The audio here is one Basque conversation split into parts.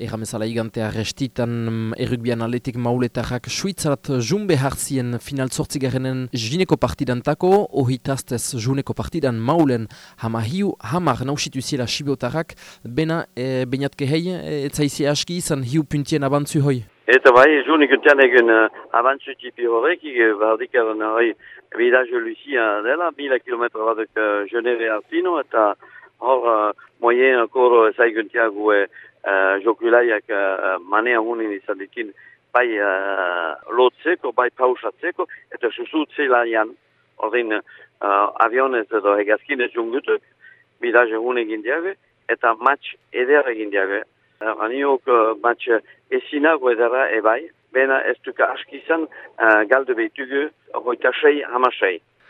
Erramezala igantea restitan mm, errugbian aletik mauletarrak suitzarat jumbe hartzien final zortzigarrenen jineko partidantako, ohitaztez juneko partidan maulen hama hiu, hamar nausitu ziela sibiotarrak, bena e, bainatke hei, e, etzaisi aski izan hiu puntien abantzu hoi? Eta bai, junik untean egen uh, abantzu tipi horrek, bardik eran hori, vidaje Lucia dela, mila kilometra badak uh, Geneve Artino, eta hor uh, moyen akor zaiguntia gue uh, jokulaiak uh, manea hunin izan dikin bai uh, lotzeko, bai pausatzeko, eta susutze laian, ordin uh, avionez edo hegazkinez jungutuk, bidaje hun egin diabe, eta match eder egin diabe. Uh, aniok uh, match esinago edera ebai, bena ez duka aski izan uh, galdu behitugu, hoita sei, hama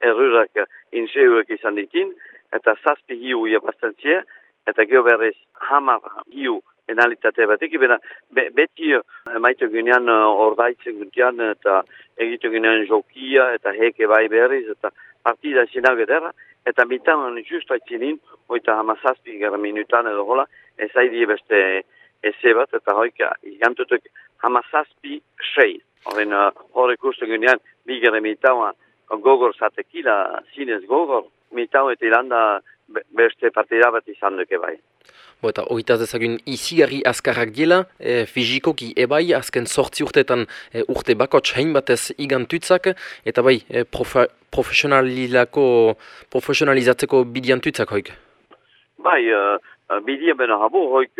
errurak inseuek izan ditin, eta zazpi hiu iapaztentzia, eta geho berriz hamar hiu penalitate batek, bena be, beti uh, maite gunean uh, ordaitzen guntian, eta egite gunean jokia, eta heke bai berriz, eta partida zinago edera, eta mitan justu haitzinin, oita hama zazpi gara minutan edo gola, ez beste eze bat, eta hoika igantutuk hama zazpi sei. Horren horrek uste gunean, bigare mitan, gogor zatekila, zinez gogor, mitau eta ilanda beste partida bat izan duke bai. Bo eta oitaz dezagun izigarri azkarrak dila, e, fizikoki ebai, azken sortzi urteetan e, urte bakots hain batez igantutzak, eta bai, e, profe, profesionalizako, profesionalizatzeko bidiantutzak hoik? Bai, uh, bidia bena habo hoik,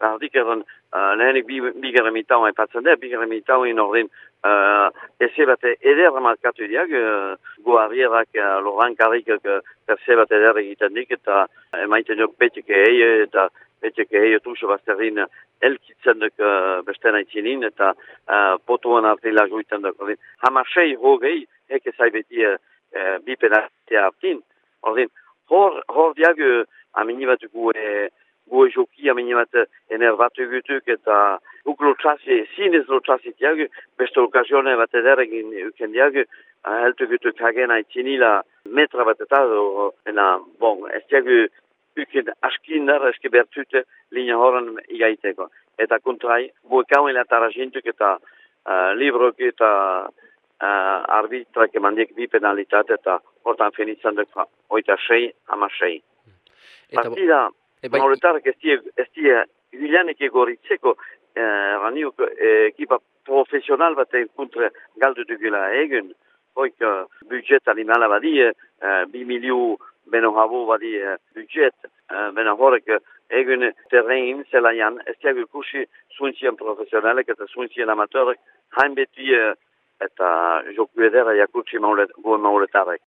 bardik eran, uh, lehenik bigarren mitau haipatzen da, bigarren mitau in ordin Uh, eze bat eder markatu diak, uh, goarrierak, uh, loran karrik, uh, perse bat eder egiten dik, eta emaiten jok peteke hei, eta peteke hei otuso bazterrin elkitzen duk uh, beste naitzinin, eta uh, potuan artila juiten duk. Hama sei hogei, heke zaibeti uh, bi penatea hartin, hor, hor diag, uh, amini bat gue, gue joki, amini bat enervatu gutuk, eta Uk lotxasi, zinez lotxasi tiag, beste okazione bat ederegin uken diag, heltu gutu kagen haitzinila metra bat eta, ena, bon, ez tiag uken askindar eske bertute linea horan igaiteko. Eta kontrai, buekauen latara jintuk eta uh, librok eta uh, arbitrak emandiek bi penalitat eta hortan finitzen duk oita sei, ama sei. Partida, bai... mauletarek ez die, Julianek egoritzeko, raniuk eh, ekipa profesional bat kontra galdu dugula egun, hoik uh, budget alimala badi, uh, bi miliu beno habo badi uh, budget, uh, beno horrek egun terrein zelaian, ez diagu kusi suintzien profesionalek eta suintzien amatorek, hain uh, eta joku edera jakutsi maulet, mauletarek.